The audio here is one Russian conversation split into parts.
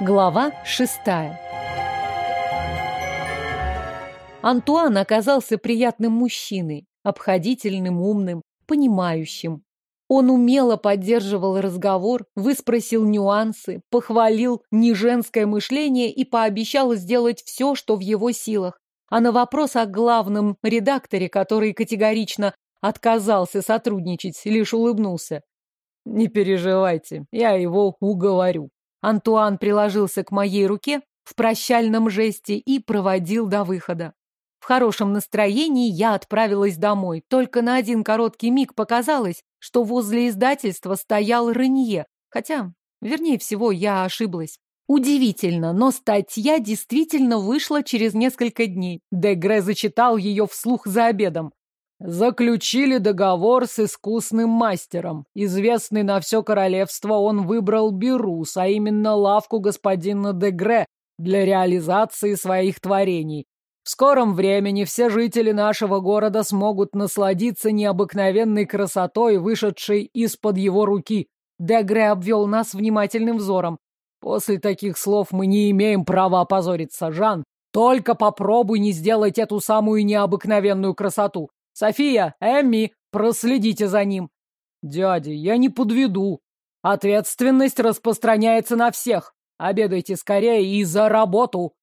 Глава шестая Антуан оказался приятным мужчиной, обходительным, умным, понимающим. Он умело поддерживал разговор, выспросил нюансы, похвалил неженское мышление и пообещал сделать все, что в его силах. А на вопрос о главном редакторе, который категорично отказался сотрудничать, лишь улыбнулся. «Не переживайте, я его уговорю». Антуан приложился к моей руке в прощальном жесте и проводил до выхода. В хорошем настроении я отправилась домой. Только на один короткий миг показалось, что возле издательства стоял Ренье. Хотя, вернее всего, я ошиблась. Удивительно, но статья действительно вышла через несколько дней. Дегре зачитал ее вслух за обедом. Заключили договор с искусным мастером. Известный на все королевство он выбрал Берус, а именно лавку господина Дегре для реализации своих творений. В скором времени все жители нашего города смогут насладиться необыкновенной красотой, вышедшей из-под его руки. Дегре обвел нас внимательным взором. После таких слов мы не имеем права опозориться, Жан. Только попробуй не сделать эту самую необыкновенную красоту. София, Эмми, проследите за ним. Дядя, я не подведу. Ответственность распространяется на всех. Обедайте скорее и за работу.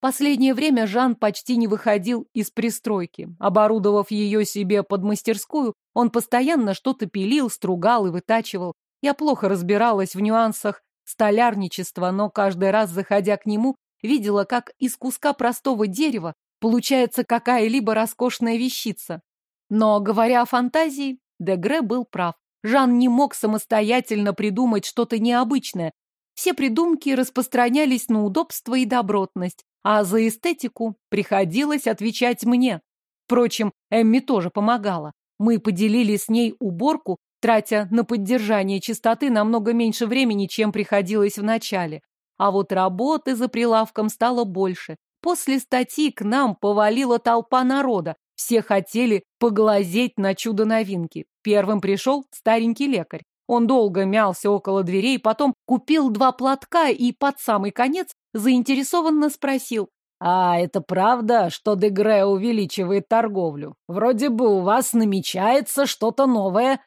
Последнее время Жан почти не выходил из пристройки. Оборудовав ее себе под мастерскую, он постоянно что-то пилил, стругал и вытачивал. Я плохо разбиралась в нюансах столярничества, но каждый раз, заходя к нему, видела, как из куска простого дерева получается какая-либо роскошная вещица. Но, говоря о фантазии, Дегре был прав. Жан не мог самостоятельно придумать что-то необычное. Все придумки распространялись на удобство и добротность, а за эстетику приходилось отвечать мне. Впрочем, Эмми тоже помогала. Мы поделили с ней уборку, тратя на поддержание чистоты намного меньше времени, чем приходилось в начале. А вот работы за прилавком стало больше. После статьи к нам повалила толпа народа. Все хотели поглазеть на чудо новинки. Первым пришел старенький лекарь. Он долго мялся около дверей, потом купил два платка и под самый конец заинтересованно спросил. «А это правда, что Дегре увеличивает торговлю? Вроде бы у вас намечается что-то новое».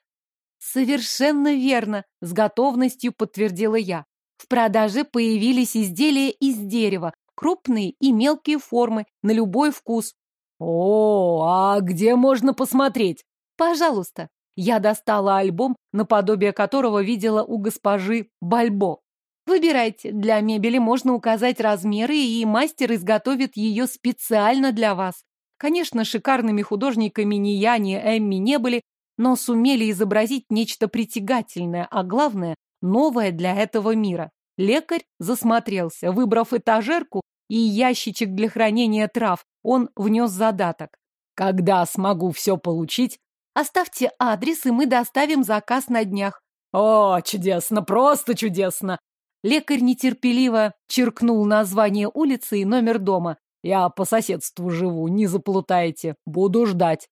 «Совершенно верно», — с готовностью подтвердила я. В продаже появились изделия из дерева, крупные и мелкие формы, на любой вкус. «О, а где можно посмотреть?» «Пожалуйста». Я достала альбом, наподобие которого видела у госпожи Бальбо. Выбирайте. Для мебели можно указать размеры, и мастер изготовит ее специально для вас. Конечно, шикарными художниками ни я, ни Эмми не были, но сумели изобразить нечто притягательное, а главное, новое для этого мира. Лекарь засмотрелся. Выбрав этажерку и ящичек для хранения трав, он внес задаток. «Когда смогу все получить?» «Оставьте адрес, и мы доставим заказ на днях». «О, чудесно, просто чудесно!» Лекарь нетерпеливо черкнул название улицы и номер дома. «Я по соседству живу, не заплутайте. Буду ждать».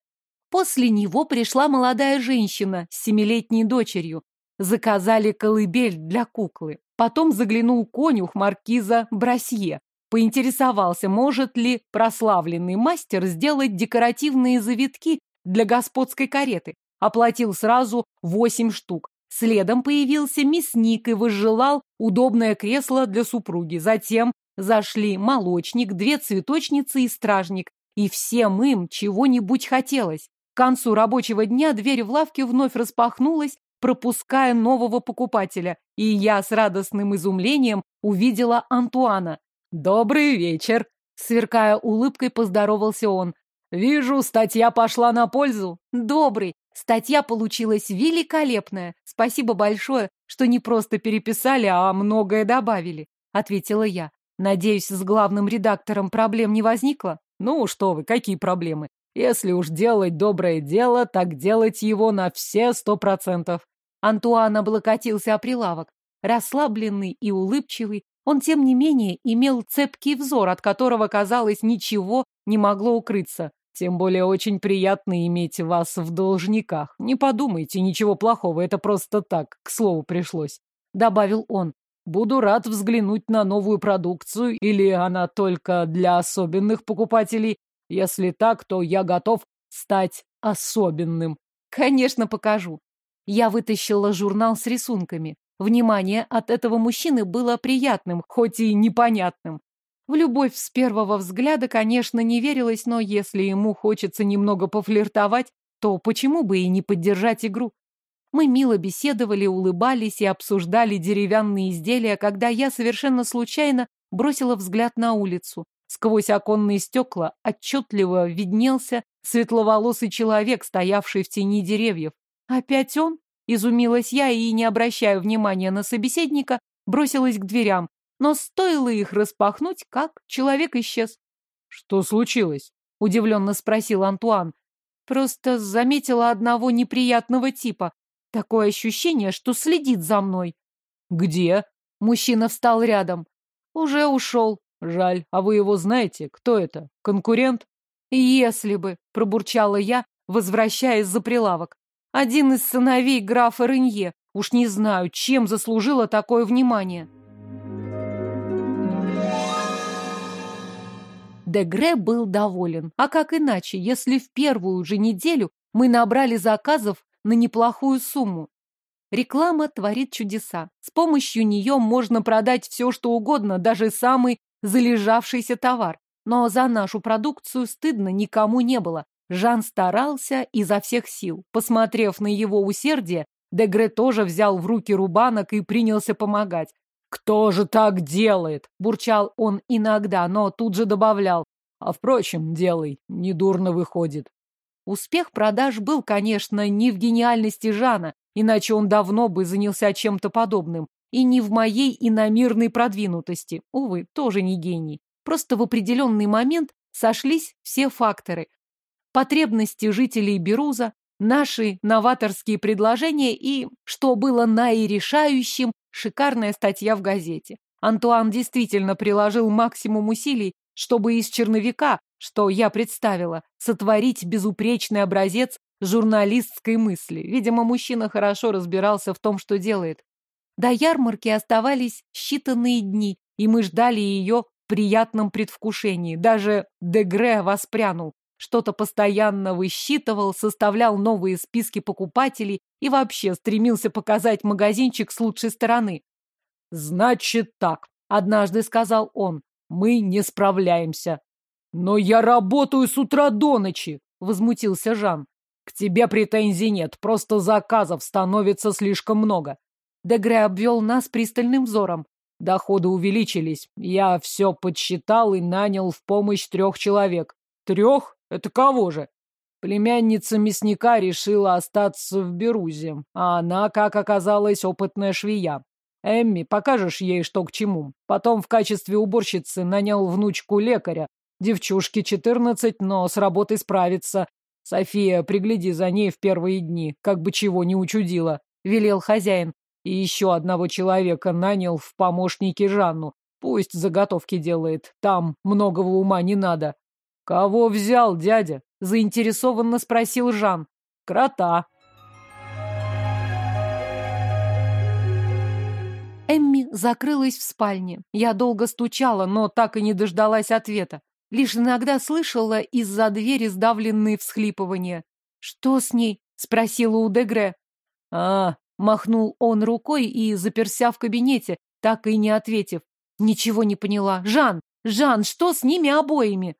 После него пришла молодая женщина с семилетней дочерью. Заказали колыбель для куклы. Потом заглянул конюх маркиза Брасье. Поинтересовался, может ли прославленный мастер сделать декоративные завитки для господской кареты. Оплатил сразу восемь штук. Следом появился мясник и возжелал удобное кресло для супруги. Затем зашли молочник, две цветочницы и стражник. И всем им чего-нибудь хотелось. К концу рабочего дня дверь в лавке вновь распахнулась, пропуская нового покупателя, и я с радостным изумлением увидела Антуана. «Добрый вечер!» Сверкая улыбкой, поздоровался он. «Вижу, статья пошла на пользу». «Добрый! Статья получилась великолепная. Спасибо большое, что не просто переписали, а многое добавили, ответила я. Надеюсь, с главным редактором проблем не возникло? Ну, что вы, какие проблемы? Если уж делать доброе дело, так делать его на все сто процентов. Антуан облокотился о прилавок. Расслабленный и улыбчивый, он, тем не менее, имел цепкий взор, от которого, казалось, ничего не могло укрыться. Тем более очень приятно иметь вас в должниках. Не подумайте, ничего плохого, это просто так, к слову пришлось. Добавил он. Буду рад взглянуть на новую продукцию, или она только для особенных покупателей. Если так, то я готов стать особенным. Конечно, покажу. Я вытащила журнал с рисунками. Внимание от этого мужчины было приятным, хоть и непонятным. В любовь с первого взгляда, конечно, не верилось, но если ему хочется немного пофлиртовать, то почему бы и не поддержать игру? Мы мило беседовали, улыбались и обсуждали деревянные изделия, когда я совершенно случайно бросила взгляд на улицу. Сквозь оконные стекла отчетливо виднелся светловолосый человек, стоявший в тени деревьев. «Опять он?» — изумилась я и, не обращая внимания на собеседника, бросилась к дверям. Но стоило их распахнуть, как человек исчез. «Что случилось?» — удивленно спросил Антуан. «Просто заметила одного неприятного типа. Такое ощущение, что следит за мной». «Где?» Мужчина встал рядом. «Уже ушел». «Жаль. А вы его знаете? Кто это? Конкурент?» «Если бы», — пробурчала я, возвращаясь за прилавок. «Один из сыновей графа Рынье. Уж не знаю, чем заслужило такое внимание». Дегре был доволен. А как иначе, если в первую же неделю мы набрали заказов на неплохую сумму? Реклама творит чудеса. С помощью нее можно продать все, что угодно, даже самый залежавшийся товар. Но за нашу продукцию стыдно никому не было. Жан старался изо всех сил. Посмотрев на его усердие, Дегре тоже взял в руки рубанок и принялся помогать. «Кто же так делает?» – бурчал он иногда, но тут же добавлял. «А впрочем, делай, недурно выходит». Успех продаж был, конечно, не в гениальности Жана, иначе он давно бы занялся чем-то подобным, и не в моей иномирной продвинутости. Увы, тоже не гений. Просто в определенный момент сошлись все факторы. Потребности жителей Беруза, наши новаторские предложения и, что было наирешающим, шикарная статья в газете. Антуан действительно приложил максимум усилий, чтобы из черновика, что я представила, сотворить безупречный образец журналистской мысли. Видимо, мужчина хорошо разбирался в том, что делает. До ярмарки оставались считанные дни, и мы ждали ее в приятном предвкушении. Даже Дегре воспрянул. Что-то постоянно высчитывал, составлял новые списки покупателей и вообще стремился показать магазинчик с лучшей стороны. «Значит так», — однажды сказал он, — «мы не справляемся». «Но я работаю с утра до ночи», — возмутился Жан. «К тебе претензий нет, просто заказов становится слишком много». Дегре обвел нас пристальным взором. Доходы увеличились. Я все подсчитал и нанял в помощь трех человек. Трех? Это кого же? Племянница мясника решила остаться в Берузе, а она, как оказалось, опытная швея. Эмми, покажешь ей, что к чему. Потом в качестве уборщицы нанял внучку лекаря. Девчушке четырнадцать, но с работой справится. София, пригляди за ней в первые дни, как бы чего не учудила, — велел хозяин. И еще одного человека нанял в помощники Жанну. Пусть заготовки делает, там многого ума не надо. Кого взял дядя? Заинтересованно спросил Жан. Крота. Эмми закрылась в спальне. Я долго стучала, но так и не дождалась ответа. Лишь иногда слышала из-за двери сдавленные всхлипывания. «Что с ней?» — спросила у Дегре. «А, Махнул он рукой и заперся в кабинете, так и не ответив. Ничего не поняла. «Жан! Жан, что с ними обоими?»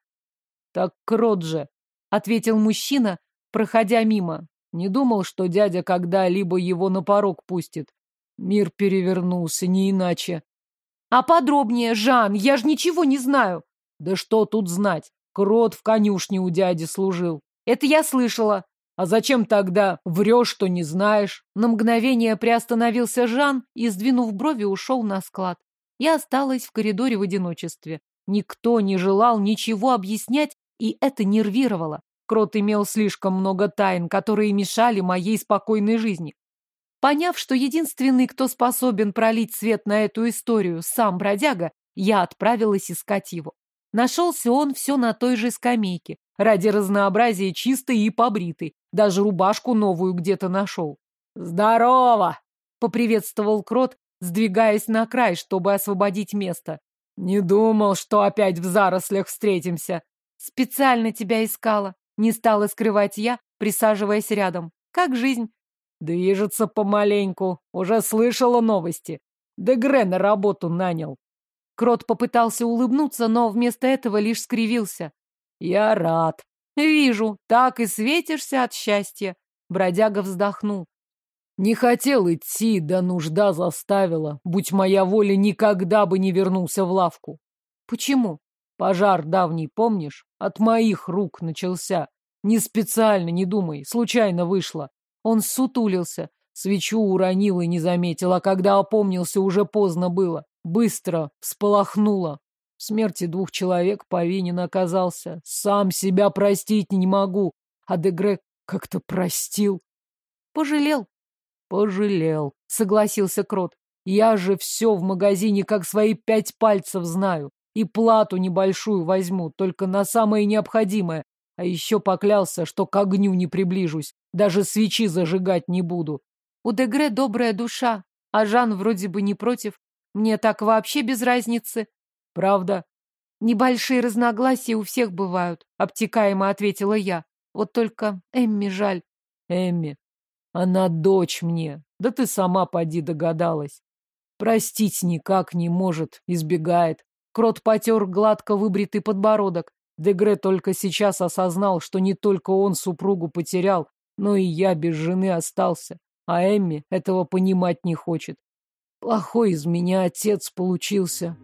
«Так крот же», — ответил мужчина, проходя мимо. Не думал, что дядя когда-либо его на порог пустит. Мир перевернулся, не иначе. «А подробнее, Жан, я же ничего не знаю!» «Да что тут знать? Крот в конюшне у дяди служил». «Это я слышала. А зачем тогда врешь, что не знаешь? На мгновение приостановился Жан и, сдвинув брови, ушел на склад. Я осталась в коридоре в одиночестве. Никто не желал ничего объяснять, и это нервировало. Крот имел слишком много тайн, которые мешали моей спокойной жизни. Поняв, что единственный, кто способен пролить свет на эту историю, сам бродяга, я отправилась искать его. Нашелся он все на той же скамейке, ради разнообразия чистый и побритый, даже рубашку новую где-то нашел. «Здорово!» — поприветствовал Крот, сдвигаясь на край, чтобы освободить место. Не думал, что опять в зарослях встретимся. Специально тебя искала. Не стала скрывать я, присаживаясь рядом. Как жизнь? Движется помаленьку. Уже слышала новости. Дегре на работу нанял. Крот попытался улыбнуться, но вместо этого лишь скривился. Я рад. Вижу, так и светишься от счастья. Бродяга вздохнул. Не хотел идти, да нужда заставила. Будь моя воля, никогда бы не вернулся в лавку. Почему? Пожар давний, помнишь? От моих рук начался. Не специально, не думай, случайно вышло. Он сутулился, свечу уронил и не заметил, а когда опомнился, уже поздно было. Быстро всполохнуло. В смерти двух человек повинен оказался. Сам себя простить не могу. А Дегре как-то простил. Пожалел. Пожалел, согласился Крот. Я же все в магазине как свои пять пальцев знаю. И плату небольшую возьму, только на самое необходимое. А еще поклялся, что к огню не приближусь. Даже свечи зажигать не буду. У Дегре добрая душа, а Жан вроде бы не против. Мне так вообще без разницы. Правда? Небольшие разногласия у всех бывают, обтекаемо ответила я. Вот только Эмми жаль. Эмми, она дочь мне. Да ты сама поди догадалась. Простить никак не может, избегает. Крот потер гладко выбритый подбородок. Дегре только сейчас осознал, что не только он супругу потерял, но и я без жены остался. А Эмми этого понимать не хочет. Плохой из меня отец получился.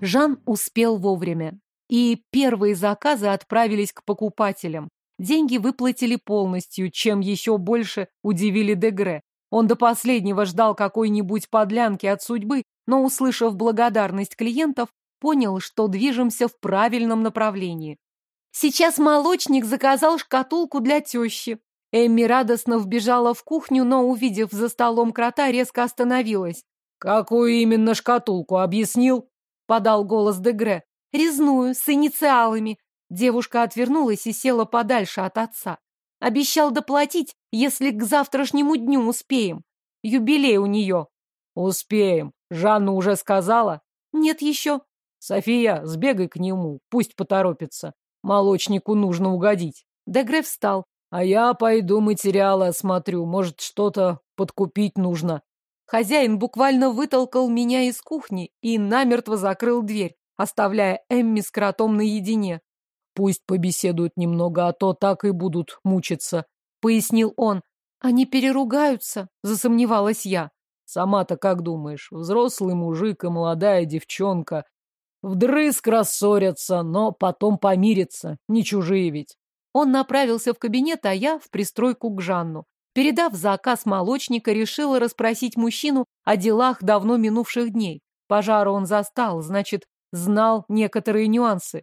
Жан успел вовремя и первые заказы отправились к покупателям. Деньги выплатили полностью, чем еще больше удивили Дегре. Он до последнего ждал какой-нибудь подлянки от судьбы, но, услышав благодарность клиентов, понял, что движемся в правильном направлении. Сейчас молочник заказал шкатулку для тещи. Эмми радостно вбежала в кухню, но, увидев за столом крота, резко остановилась. «Какую именно шкатулку, объяснил?» — подал голос Дегре. Резную, с инициалами. Девушка отвернулась и села подальше от отца. Обещал доплатить, если к завтрашнему дню успеем. Юбилей у нее. Успеем. Жанна уже сказала? Нет еще. София, сбегай к нему, пусть поторопится. Молочнику нужно угодить. Дегре встал. А я пойду материалы осмотрю. Может, что-то подкупить нужно. Хозяин буквально вытолкал меня из кухни и намертво закрыл дверь оставляя Эмми с кротом наедине. «Пусть побеседуют немного, а то так и будут мучиться», — пояснил он. «Они переругаются», — засомневалась я. «Сама-то как думаешь, взрослый мужик и молодая девчонка вдрызг рассорятся, но потом помирятся, не чужие ведь». Он направился в кабинет, а я в пристройку к Жанну. Передав заказ молочника, решила расспросить мужчину о делах давно минувших дней. Пожара он застал, значит, знал некоторые нюансы.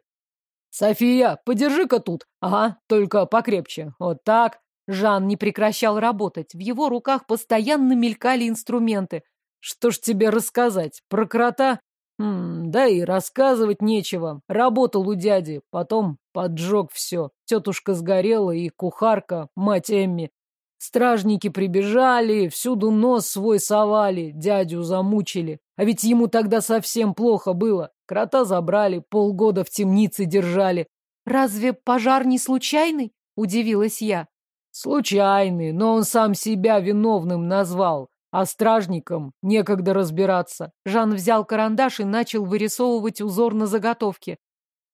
«София, подержи-ка тут. Ага, только покрепче. Вот так». Жан не прекращал работать. В его руках постоянно мелькали инструменты. «Что ж тебе рассказать? Про крота? М да и рассказывать нечего. Работал у дяди, потом поджег все. Тетушка сгорела и кухарка, мать Эмми. Стражники прибежали, всюду нос свой совали, дядю замучили. А ведь ему тогда совсем плохо было. Крота забрали, полгода в темнице держали. Разве пожар не случайный? Удивилась я. Случайный, но он сам себя виновным назвал. А стражникам некогда разбираться. Жан взял карандаш и начал вырисовывать узор на заготовке.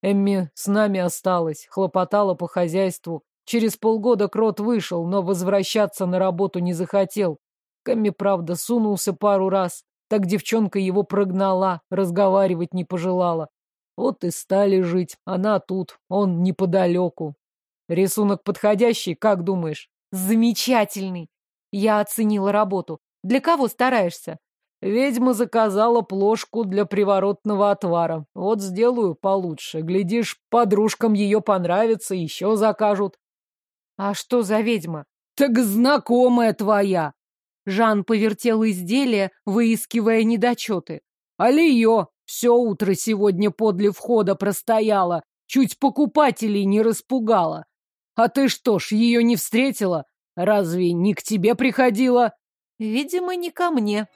Эмми с нами осталась, хлопотала по хозяйству. Через полгода Крот вышел, но возвращаться на работу не захотел. Кэмми, правда, сунулся пару раз, так девчонка его прогнала, разговаривать не пожелала. Вот и стали жить. Она тут, он неподалеку. Рисунок подходящий, как думаешь? Замечательный. Я оценила работу. Для кого стараешься? Ведьма заказала плошку для приворотного отвара. Вот сделаю получше. Глядишь, подружкам ее понравится, еще закажут. А что за ведьма? Так знакомая твоя. Жан повертел изделие, выискивая недочеты. Алиё все утро сегодня подле входа простояла, чуть покупателей не распугала. А ты что ж, ее не встретила? Разве не к тебе приходила? Видимо, не ко мне.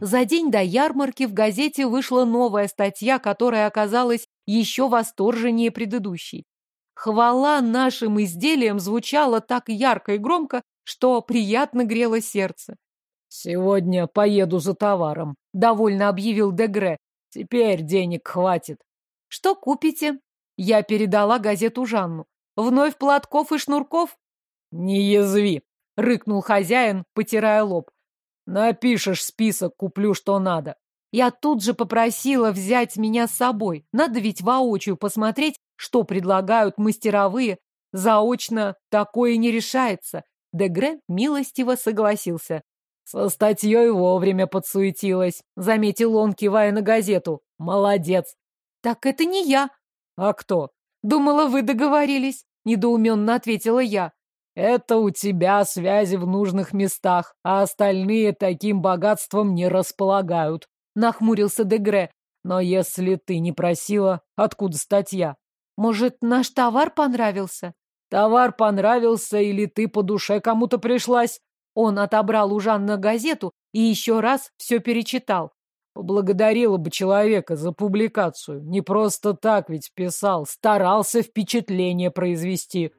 За день до ярмарки в газете вышла новая статья, которая оказалась еще восторженнее предыдущей. Хвала нашим изделиям звучала так ярко и громко, что приятно грело сердце. «Сегодня поеду за товаром», — довольно объявил Дегре. «Теперь денег хватит». «Что купите?» Я передала газету Жанну. «Вновь платков и шнурков?» «Не язви!» — рыкнул хозяин, потирая лоб. «Напишешь список, куплю, что надо». Я тут же попросила взять меня с собой. Надо ведь воочию посмотреть, что предлагают мастеровые. Заочно такое не решается. Дегре милостиво согласился. Со статьей вовремя подсуетилась, заметил он, кивая на газету. Молодец. Так это не я. А кто? Думала, вы договорились, недоуменно ответила я. Это у тебя связи в нужных местах, а остальные таким богатством не располагают, нахмурился Дегре. Но если ты не просила, откуда статья? Может, наш товар понравился? Товар понравился или ты по душе кому-то пришлась? Он отобрал у Жанна газету и еще раз все перечитал. Поблагодарила бы человека за публикацию. Не просто так ведь писал, старался впечатление произвести.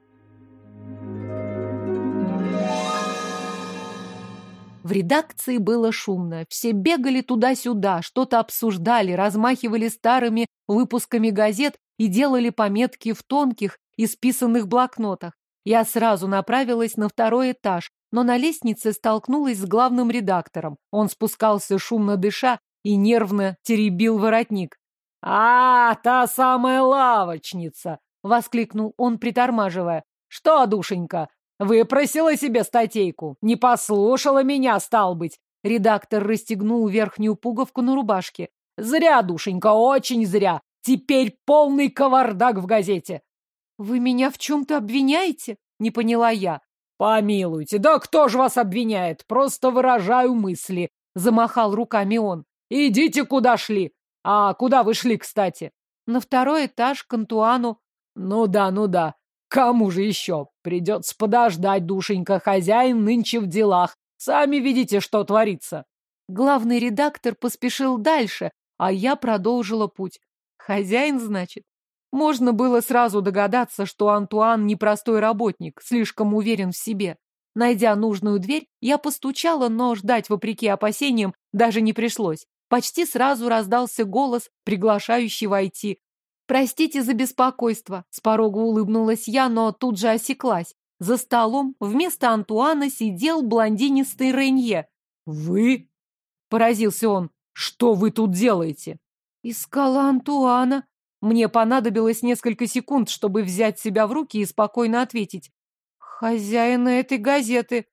В редакции было шумно. Все бегали туда-сюда, что-то обсуждали, размахивали старыми выпусками газет и делали пометки в тонких, исписанных блокнотах. Я сразу направилась на второй этаж, но на лестнице столкнулась с главным редактором. Он спускался шумно дыша и нервно теребил воротник. «А, та самая лавочница!» — воскликнул он, притормаживая. «Что, душенька, Выпросила себе статейку. Не послушала меня, стал быть. Редактор расстегнул верхнюю пуговку на рубашке. Зря, душенька, очень зря. Теперь полный кавардак в газете. Вы меня в чем-то обвиняете? Не поняла я. Помилуйте, да кто же вас обвиняет? Просто выражаю мысли. Замахал руками он. Идите, куда шли. А куда вы шли, кстати? На второй этаж к Антуану. Ну да, ну да. Кому же еще? Придется подождать, душенька, хозяин нынче в делах. Сами видите, что творится. Главный редактор поспешил дальше, а я продолжила путь. Хозяин, значит? Можно было сразу догадаться, что Антуан непростой работник, слишком уверен в себе. Найдя нужную дверь, я постучала, но ждать, вопреки опасениям, даже не пришлось. Почти сразу раздался голос, приглашающий войти. «Простите за беспокойство», — с порога улыбнулась я, но тут же осеклась. За столом вместо Антуана сидел блондинистый Ренье. «Вы?» — поразился он. «Что вы тут делаете?» «Искала Антуана». Мне понадобилось несколько секунд, чтобы взять себя в руки и спокойно ответить. «Хозяина этой газеты».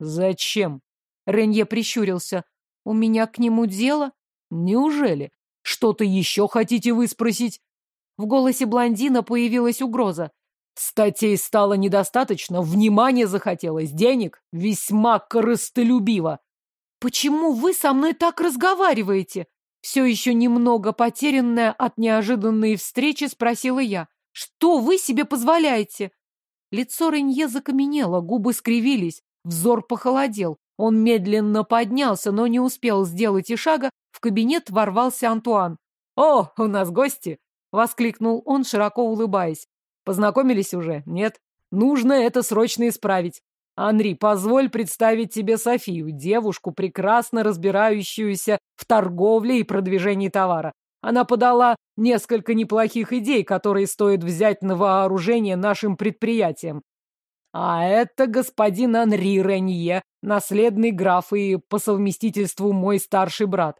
«Зачем?» Ренье прищурился. «У меня к нему дело?» «Неужели? Что-то еще хотите вы спросить?» В голосе блондина появилась угроза. Статей стало недостаточно, внимания захотелось, денег весьма корыстолюбиво. «Почему вы со мной так разговариваете?» Все еще немного потерянная от неожиданной встречи спросила я. «Что вы себе позволяете?» Лицо Ренье закаменело, губы скривились, взор похолодел. Он медленно поднялся, но не успел сделать и шага. В кабинет ворвался Антуан. «О, у нас гости!» — воскликнул он, широко улыбаясь. «Познакомились уже? Нет? Нужно это срочно исправить. Анри, позволь представить тебе Софию, девушку, прекрасно разбирающуюся в торговле и продвижении товара. Она подала несколько неплохих идей, которые стоит взять на вооружение нашим предприятиям. А это господин Анри Ренье, наследный граф и по совместительству мой старший брат.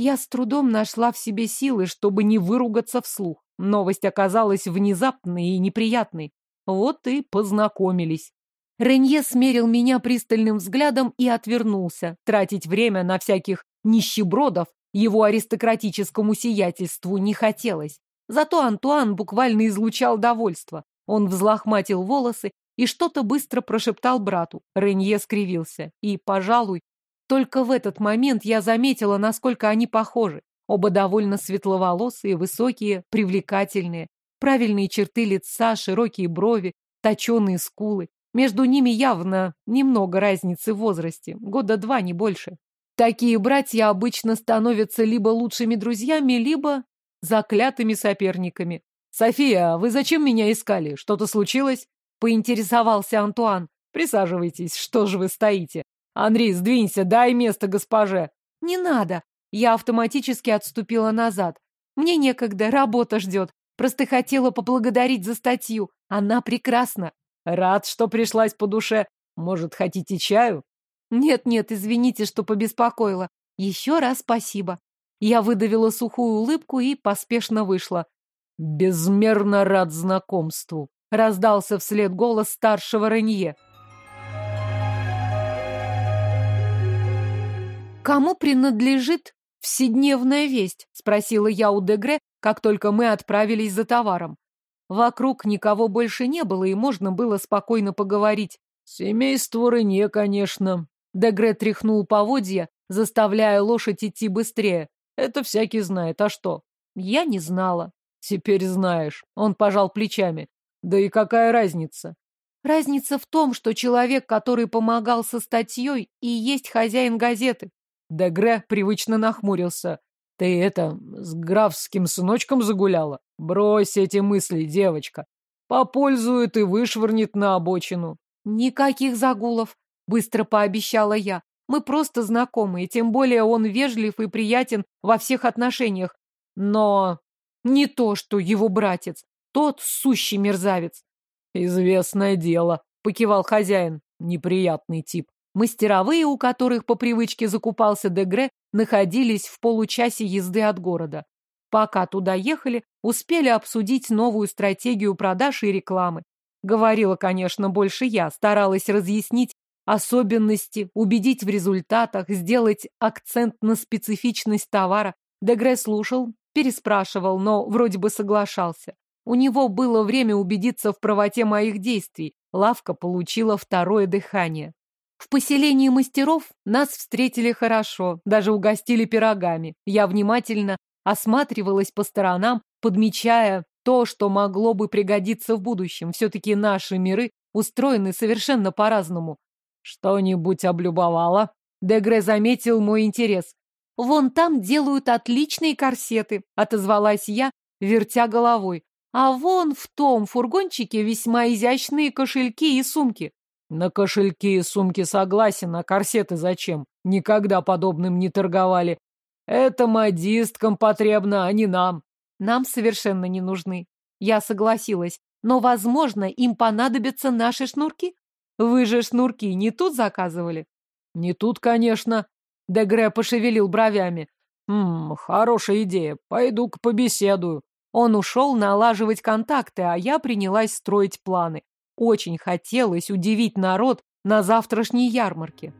Я с трудом нашла в себе силы, чтобы не выругаться вслух. Новость оказалась внезапной и неприятной. Вот и познакомились. Ренье смерил меня пристальным взглядом и отвернулся. Тратить время на всяких нищебродов его аристократическому сиятельству не хотелось. Зато Антуан буквально излучал довольство. Он взлохматил волосы и что-то быстро прошептал брату. Ренье скривился и, пожалуй, только в этот момент я заметила, насколько они похожи. Оба довольно светловолосые, высокие, привлекательные. Правильные черты лица, широкие брови, точеные скулы. Между ними явно немного разницы в возрасте, года два, не больше. Такие братья обычно становятся либо лучшими друзьями, либо заклятыми соперниками. «София, а вы зачем меня искали? Что-то случилось?» — поинтересовался Антуан. «Присаживайтесь, что же вы стоите? Андрей, сдвинься, дай место госпоже!» «Не надо!» Я автоматически отступила назад. «Мне некогда, работа ждет. Просто хотела поблагодарить за статью. Она прекрасна. Рад, что пришлась по душе. Может, хотите чаю? Нет-нет, извините, что побеспокоила. Еще раз спасибо. Я выдавила сухую улыбку и поспешно вышла. Безмерно рад знакомству. Раздался вслед голос старшего Ренье. Кому принадлежит вседневная весть? Спросила я у Дегре, как только мы отправились за товаром. Вокруг никого больше не было, и можно было спокойно поговорить. Семейство Рене, конечно. Дегре тряхнул поводья, заставляя лошадь идти быстрее. Это всякий знает, а что? Я не знала. Теперь знаешь. Он пожал плечами. Да и какая разница? Разница в том, что человек, который помогал со статьей, и есть хозяин газеты. Дегре привычно нахмурился. Ты это, с графским сыночком загуляла? Брось эти мысли, девочка. Попользует и вышвырнет на обочину. Никаких загулов, быстро пообещала я. Мы просто знакомы, и тем более он вежлив и приятен во всех отношениях. Но не то, что его братец. Тот сущий мерзавец. Известное дело, покивал хозяин. Неприятный тип. Мастеровые, у которых по привычке закупался Дегре, находились в получасе езды от города. Пока туда ехали, успели обсудить новую стратегию продаж и рекламы. Говорила, конечно, больше я, старалась разъяснить особенности, убедить в результатах, сделать акцент на специфичность товара. Дегре слушал, переспрашивал, но вроде бы соглашался. У него было время убедиться в правоте моих действий. Лавка получила второе дыхание. В поселении мастеров нас встретили хорошо, даже угостили пирогами. Я внимательно осматривалась по сторонам, подмечая то, что могло бы пригодиться в будущем. Все-таки наши миры устроены совершенно по-разному. Что-нибудь облюбовала? Дегре заметил мой интерес. Вон там делают отличные корсеты, отозвалась я, вертя головой. А вон в том фургончике весьма изящные кошельки и сумки. На кошельки и сумки согласен, а корсеты зачем? Никогда подобным не торговали. Это модисткам потребно, а не нам. Нам совершенно не нужны. Я согласилась. Но, возможно, им понадобятся наши шнурки. Вы же шнурки не тут заказывали? Не тут, конечно. Дегре пошевелил бровями. Хм, хорошая идея. Пойду-ка побеседую. Он ушел налаживать контакты, а я принялась строить планы. Очень хотелось удивить народ на завтрашней ярмарке.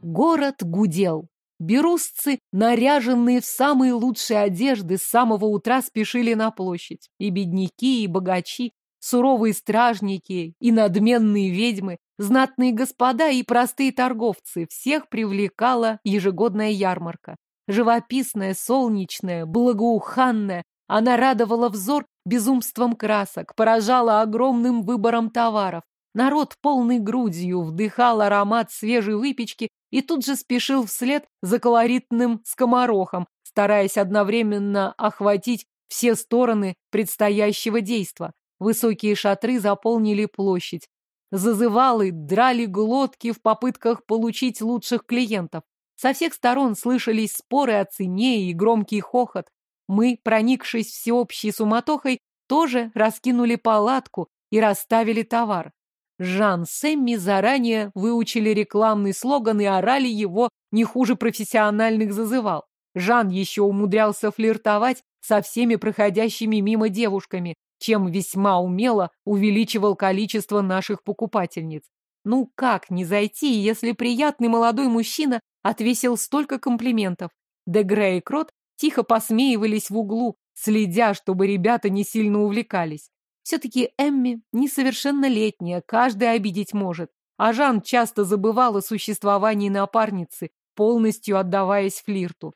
Город гудел. Берусцы, наряженные в самые лучшие одежды, с самого утра спешили на площадь. И бедняки, и богачи, суровые стражники, и надменные ведьмы, знатные господа и простые торговцы. Всех привлекала ежегодная ярмарка. Живописная, солнечная, благоуханная, она радовала взор безумством красок, поражала огромным выбором товаров. Народ полной грудью вдыхал аромат свежей выпечки и тут же спешил вслед за колоритным скоморохом, стараясь одновременно охватить все стороны предстоящего действа. Высокие шатры заполнили площадь. Зазывалы драли глотки в попытках получить лучших клиентов. Со всех сторон слышались споры о цене и громкий хохот. Мы, проникшись всеобщей суматохой, тоже раскинули палатку и расставили товар. Жан с Эмми заранее выучили рекламный слоган и орали его не хуже профессиональных зазывал. Жан еще умудрялся флиртовать со всеми проходящими мимо девушками, чем весьма умело увеличивал количество наших покупательниц. Ну как не зайти, если приятный молодой мужчина отвесил столько комплиментов? Дегре и Крот тихо посмеивались в углу, следя, чтобы ребята не сильно увлекались. Все-таки Эмми несовершеннолетняя, каждый обидеть может. А Жан часто забывал о существовании напарницы, полностью отдаваясь флирту.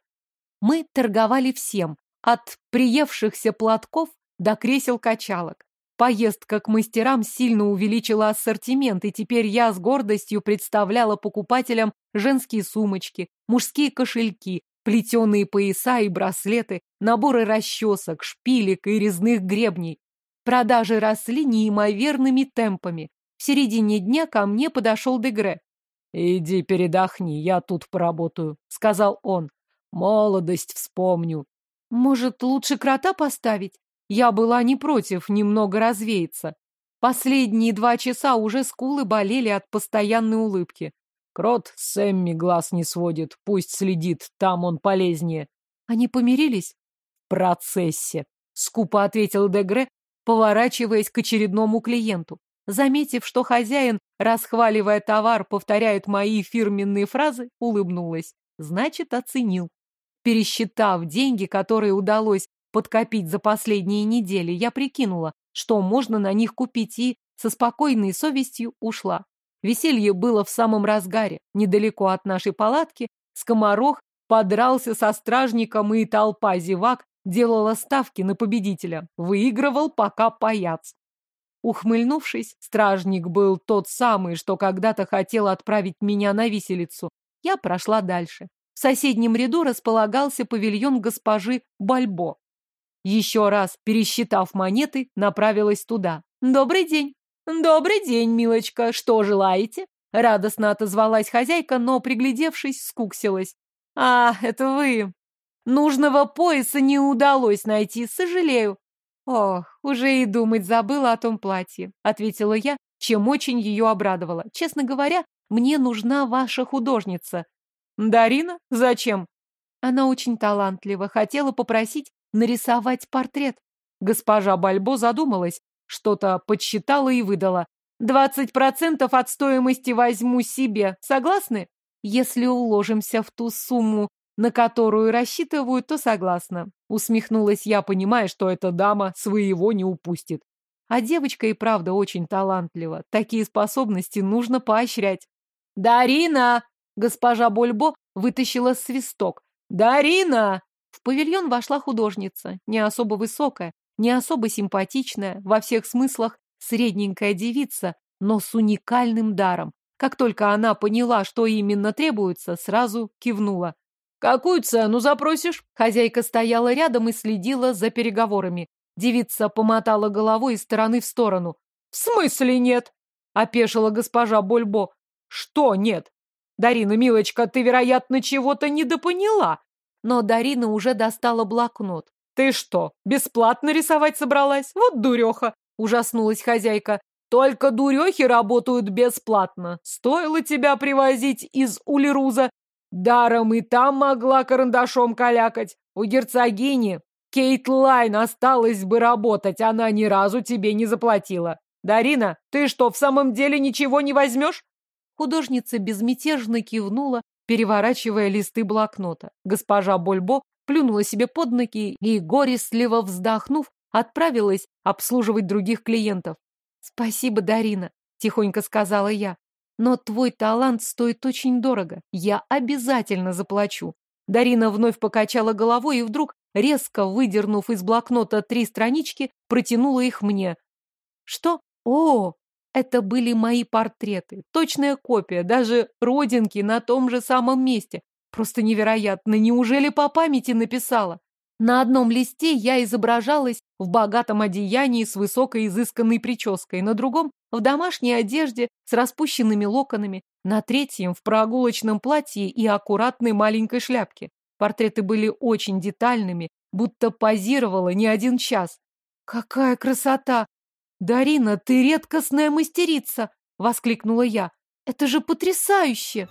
Мы торговали всем, от приевшихся платков до кресел-качалок. Поездка к мастерам сильно увеличила ассортимент, и теперь я с гордостью представляла покупателям женские сумочки, мужские кошельки, плетеные пояса и браслеты, наборы расчесок, шпилек и резных гребней. Продажи росли неимоверными темпами. В середине дня ко мне подошел Дегре. «Иди передохни, я тут поработаю», — сказал он. «Молодость вспомню». «Может, лучше крота поставить?» Я была не против немного развеяться. Последние два часа уже скулы болели от постоянной улыбки. Крот с Эмми глаз не сводит, пусть следит, там он полезнее. Они помирились? В процессе, скупо ответил Дегре, поворачиваясь к очередному клиенту. Заметив, что хозяин, расхваливая товар, повторяет мои фирменные фразы, улыбнулась. Значит, оценил. Пересчитав деньги, которые удалось подкопить за последние недели, я прикинула, что можно на них купить, и со спокойной совестью ушла. Веселье было в самом разгаре. Недалеко от нашей палатки скоморох подрался со стражником, и толпа зевак делала ставки на победителя. Выигрывал пока паяц. Ухмыльнувшись, стражник был тот самый, что когда-то хотел отправить меня на виселицу. Я прошла дальше. В соседнем ряду располагался павильон госпожи Бальбо. Еще раз, пересчитав монеты, направилась туда. «Добрый день!» «Добрый день, милочка! Что желаете?» Радостно отозвалась хозяйка, но, приглядевшись, скуксилась. «А, это вы! Нужного пояса не удалось найти, сожалею!» «Ох, уже и думать забыла о том платье», — ответила я, чем очень ее обрадовала. «Честно говоря, мне нужна ваша художница». «Дарина? Зачем?» Она очень талантлива, хотела попросить нарисовать портрет. Госпожа Бальбо задумалась, что-то подсчитала и выдала. «Двадцать процентов от стоимости возьму себе. Согласны? Если уложимся в ту сумму, на которую рассчитываю, то согласна». Усмехнулась я, понимая, что эта дама своего не упустит. А девочка и правда очень талантлива. Такие способности нужно поощрять. «Дарина!» Госпожа Бульбо вытащила свисток. «Дарина!» В павильон вошла художница, не особо высокая, не особо симпатичная, во всех смыслах средненькая девица, но с уникальным даром. Как только она поняла, что именно требуется, сразу кивнула. «Какую цену запросишь?» Хозяйка стояла рядом и следила за переговорами. Девица помотала головой из стороны в сторону. «В смысле нет?» — опешила госпожа Бульбо. «Что нет?» «Дарина, милочка, ты, вероятно, чего-то недопоняла но Дарина уже достала блокнот. «Ты что, бесплатно рисовать собралась? Вот дуреха!» – ужаснулась хозяйка. «Только дурехи работают бесплатно. Стоило тебя привозить из Улеруза. Даром и там могла карандашом калякать. У герцогини Кейт Лайн осталось бы работать, она ни разу тебе не заплатила. Дарина, ты что, в самом деле ничего не возьмешь?» Художница безмятежно кивнула, переворачивая листы блокнота. Госпожа Больбо плюнула себе под ноги и, горестливо вздохнув, отправилась обслуживать других клиентов. «Спасибо, Дарина», — тихонько сказала я. «Но твой талант стоит очень дорого. Я обязательно заплачу». Дарина вновь покачала головой и вдруг, резко выдернув из блокнота три странички, протянула их мне. «Что? О, это были мои портреты, точная копия, даже родинки на том же самом месте. Просто невероятно, неужели по памяти написала? На одном листе я изображалась в богатом одеянии с высокой изысканной прической, на другом — в домашней одежде с распущенными локонами, на третьем — в прогулочном платье и аккуратной маленькой шляпке. Портреты были очень детальными, будто позировала не один час. «Какая красота!» «Дарина, ты редкостная мастерица!» — воскликнула я. «Это же потрясающе!»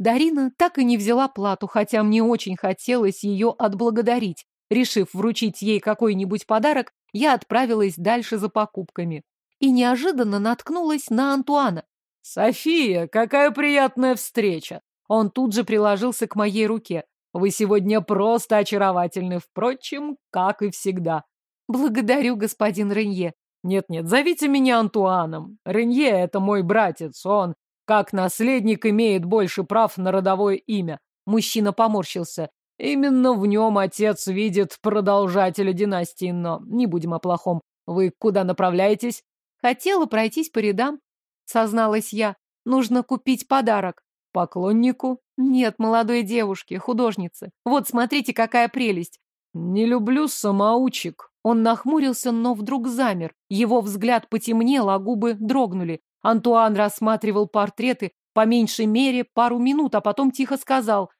Дарина так и не взяла плату, хотя мне очень хотелось ее отблагодарить. Решив вручить ей какой-нибудь подарок, я отправилась дальше за покупками. И неожиданно наткнулась на Антуана. «София, какая приятная встреча!» Он тут же приложился к моей руке. Вы сегодня просто очаровательны, впрочем, как и всегда. Благодарю, господин Ренье. Нет-нет, зовите меня Антуаном. Ренье — это мой братец, он как наследник имеет больше прав на родовое имя. Мужчина поморщился. Именно в нем отец видит продолжателя династии, но не будем о плохом. Вы куда направляетесь? Хотела пройтись по рядам, созналась я. Нужно купить подарок. Поклоннику? Нет, молодой девушке, художнице. Вот смотрите, какая прелесть. Не люблю самоучек. Он нахмурился, но вдруг замер. Его взгляд потемнел, а губы дрогнули. Антуан рассматривал портреты по меньшей мере пару минут, а потом тихо сказал.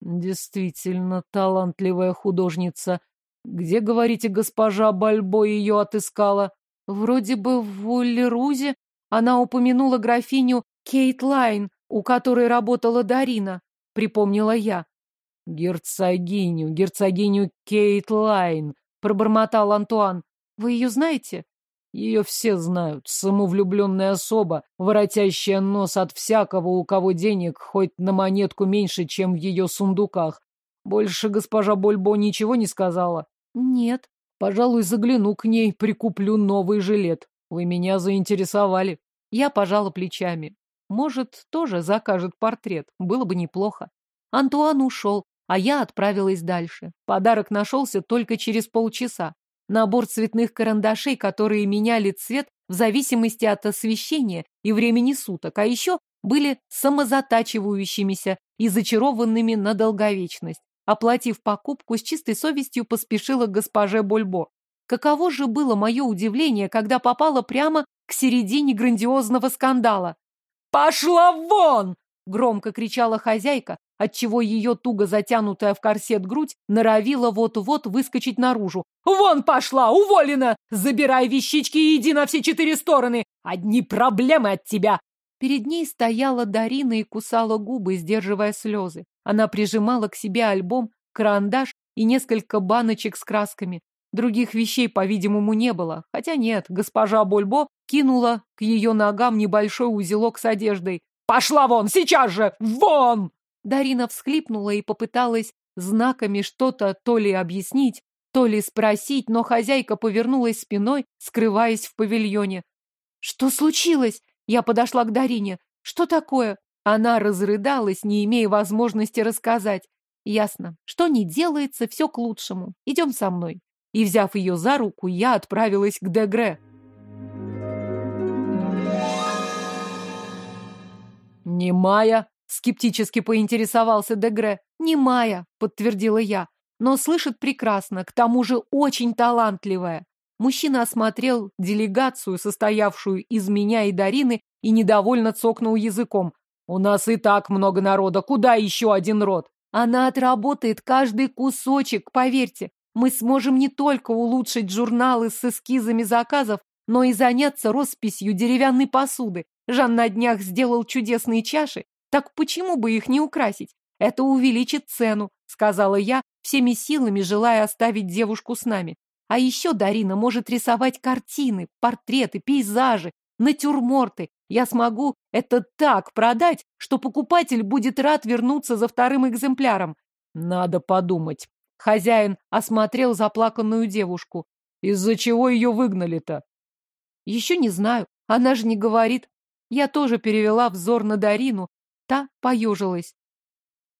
Действительно талантливая художница. Где, говорите, госпожа Бальбо ее отыскала? Вроде бы в Уллерузе. Она упомянула графиню Кейтлайн, у которой работала Дарина, припомнила я. Герцогиню, герцогиню Кейтлайн, пробормотал Антуан. Вы ее знаете? Ее все знают. Самовлюбленная особа, воротящая нос от всякого, у кого денег хоть на монетку меньше, чем в ее сундуках. Больше госпожа Больбо ничего не сказала? Нет. Пожалуй, загляну к ней, прикуплю новый жилет. Вы меня заинтересовали. Я пожала плечами. Может, тоже закажет портрет. Было бы неплохо. Антуан ушел, а я отправилась дальше. Подарок нашелся только через полчаса. Набор цветных карандашей, которые меняли цвет в зависимости от освещения и времени суток, а еще были самозатачивающимися и зачарованными на долговечность. Оплатив покупку, с чистой совестью поспешила к госпоже Больбо. Каково же было мое удивление, когда попала прямо к середине грандиозного скандала. «Пошла вон!» — громко кричала хозяйка, отчего ее туго затянутая в корсет грудь норовила вот-вот выскочить наружу. «Вон пошла! Уволена! Забирай вещички и иди на все четыре стороны! Одни проблемы от тебя!» Перед ней стояла Дарина и кусала губы, сдерживая слезы. Она прижимала к себе альбом, карандаш и несколько баночек с красками. Других вещей, по-видимому, не было. Хотя нет, госпожа Больбо кинула к ее ногам небольшой узелок с одеждой. «Пошла вон! Сейчас же! Вон!» Дарина всхлипнула и попыталась знаками что-то то ли объяснить, то ли спросить, но хозяйка повернулась спиной, скрываясь в павильоне. «Что случилось?» Я подошла к Дарине. «Что такое?» Она разрыдалась, не имея возможности рассказать. Ясно, что не делается, все к лучшему. Идем со мной и, взяв ее за руку, я отправилась к Дегре. «Немая?» — скептически поинтересовался Дегре. «Немая», — подтвердила я, «но слышит прекрасно, к тому же очень талантливая». Мужчина осмотрел делегацию, состоявшую из меня и Дарины, и недовольно цокнул языком. «У нас и так много народа, куда еще один род?» «Она отработает каждый кусочек, поверьте мы сможем не только улучшить журналы с эскизами заказов, но и заняться росписью деревянной посуды. Жан на днях сделал чудесные чаши, так почему бы их не украсить? Это увеличит цену, сказала я, всеми силами желая оставить девушку с нами. А еще Дарина может рисовать картины, портреты, пейзажи, натюрморты. Я смогу это так продать, что покупатель будет рад вернуться за вторым экземпляром. Надо подумать, Хозяин осмотрел заплаканную девушку. Из-за чего ее выгнали-то? Еще не знаю. Она же не говорит. Я тоже перевела взор на Дарину. Та поежилась.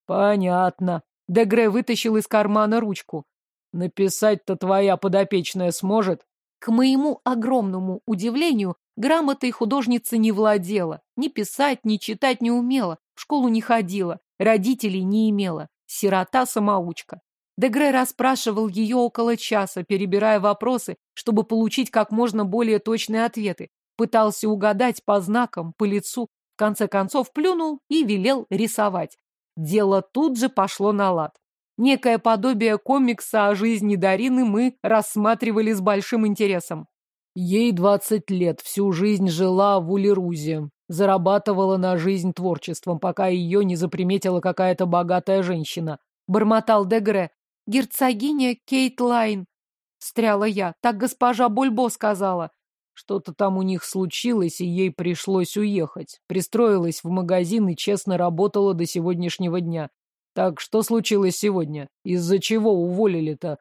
Понятно. Дегре вытащил из кармана ручку. Написать-то твоя подопечная сможет? К моему огромному удивлению, грамотой художница не владела. Ни писать, ни читать не умела. В школу не ходила. Родителей не имела. Сирота-самоучка. Дегре расспрашивал ее около часа, перебирая вопросы, чтобы получить как можно более точные ответы. Пытался угадать по знакам, по лицу. Конце концов плюнул и велел рисовать. Дело тут же пошло на лад. Некое подобие комикса о жизни Дарины мы рассматривали с большим интересом. Ей двадцать лет, всю жизнь жила в Уллерузе. Зарабатывала на жизнь творчеством, пока ее не заприметила какая-то богатая женщина. Бормотал Дегре, герцогиня Кейтлайн. Встряла я. Так госпожа Бальбо сказала. Что-то там у них случилось, и ей пришлось уехать. Пристроилась в магазин и честно работала до сегодняшнего дня. Так что случилось сегодня? Из-за чего уволили-то?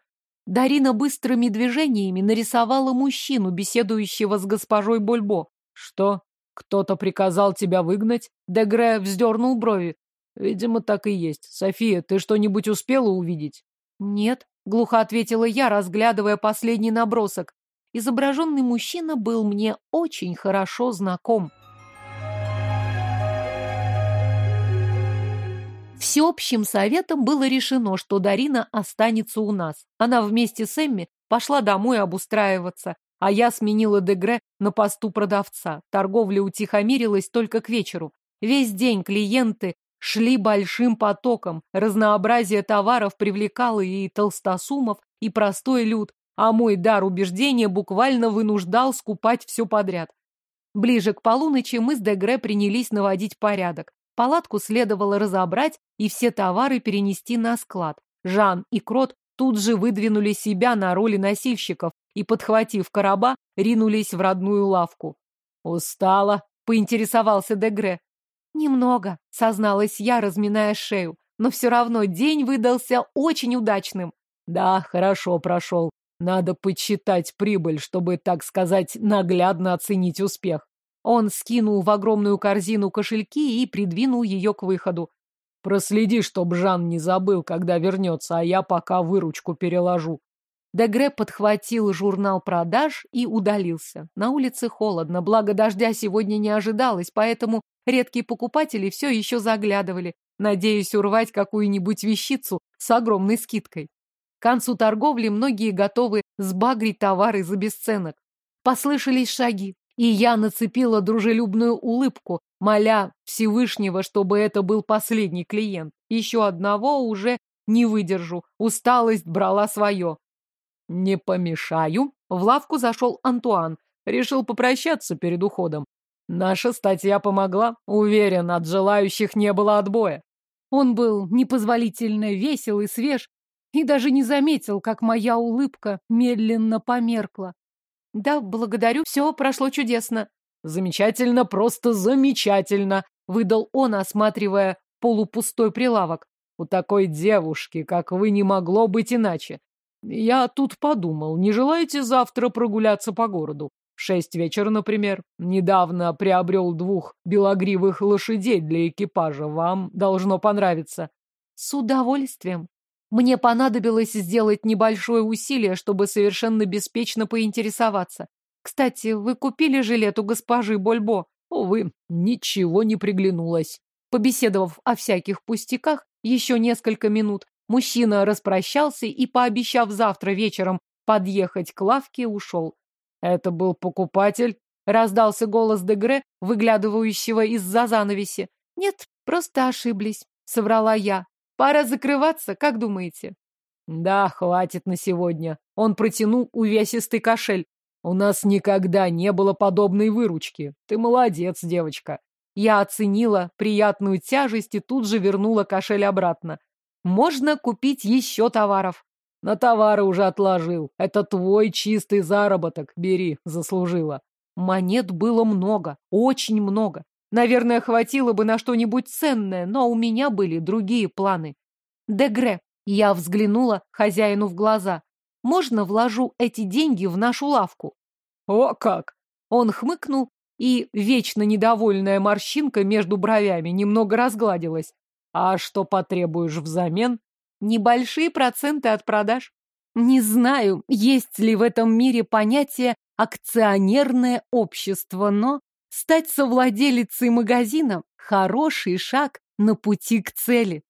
Дарина быстрыми движениями нарисовала мужчину, беседующего с госпожой Бульбо. Что? Кто-то приказал тебя выгнать? Дегре вздернул брови. Видимо, так и есть. София, ты что-нибудь успела увидеть? Нет, глухо ответила я, разглядывая последний набросок. Изображенный мужчина был мне очень хорошо знаком. Всеобщим советом было решено, что Дарина останется у нас. Она вместе с Эмми пошла домой обустраиваться, а я сменила Дегре на посту продавца. Торговля утихомирилась только к вечеру. Весь день клиенты шли большим потоком. Разнообразие товаров привлекало и толстосумов, и простой люд, а мой дар убеждения буквально вынуждал скупать все подряд. Ближе к полуночи мы с Дегре принялись наводить порядок. Палатку следовало разобрать и все товары перенести на склад. Жан и Крот тут же выдвинули себя на роли носильщиков и, подхватив короба, ринулись в родную лавку. «Устала?» — поинтересовался Дегре. «Немного», — созналась я, разминая шею, но все равно день выдался очень удачным. «Да, хорошо прошел. Надо подсчитать прибыль, чтобы, так сказать, наглядно оценить успех». Он скинул в огромную корзину кошельки и придвинул ее к выходу. «Проследи, чтоб Жан не забыл, когда вернется, а я пока выручку переложу». Дегре подхватил журнал продаж и удалился. На улице холодно, благо дождя сегодня не ожидалось, поэтому редкие покупатели все еще заглядывали, надеясь урвать какую-нибудь вещицу с огромной скидкой. К концу торговли многие готовы сбагрить товары за бесценок. Послышались шаги, и я нацепила дружелюбную улыбку, моля Всевышнего, чтобы это был последний клиент. Еще одного уже не выдержу, усталость брала свое. «Не помешаю?» В лавку зашел Антуан. Решил попрощаться перед уходом. Наша статья помогла. Уверен, от желающих не было отбоя. Он был непозволительно весел и свеж, и даже не заметил, как моя улыбка медленно померкла. Да, благодарю, все прошло чудесно. Замечательно, просто замечательно, выдал он, осматривая полупустой прилавок. У такой девушки, как вы, не могло быть иначе. Я тут подумал, не желаете завтра прогуляться по городу? В шесть вечера, например. Недавно приобрел двух белогривых лошадей для экипажа. Вам должно понравиться. С удовольствием. Мне понадобилось сделать небольшое усилие, чтобы совершенно беспечно поинтересоваться. Кстати, вы купили жилет у госпожи Больбо? Увы, ничего не приглянулось. Побеседовав о всяких пустяках еще несколько минут, мужчина распрощался и, пообещав завтра вечером подъехать к лавке, ушел. Это был покупатель? Раздался голос Дегре, выглядывающего из-за занавеси. Нет, просто ошиблись, соврала я. Пора закрываться, как думаете? Да, хватит на сегодня. Он протянул увесистый кошель. У нас никогда не было подобной выручки. Ты молодец, девочка. Я оценила приятную тяжесть и тут же вернула кошель обратно. Можно купить еще товаров. На товары уже отложил. Это твой чистый заработок. Бери, заслужила. Монет было много, очень много. Наверное, хватило бы на что-нибудь ценное, но у меня были другие планы. Дегре, я взглянула хозяину в глаза. Можно вложу эти деньги в нашу лавку? О, как! Он хмыкнул, и вечно недовольная морщинка между бровями немного разгладилась. А что потребуешь взамен? Небольшие проценты от продаж. Не знаю, есть ли в этом мире понятие акционерное общество, но Стать совладелицей магазина – хороший шаг на пути к цели.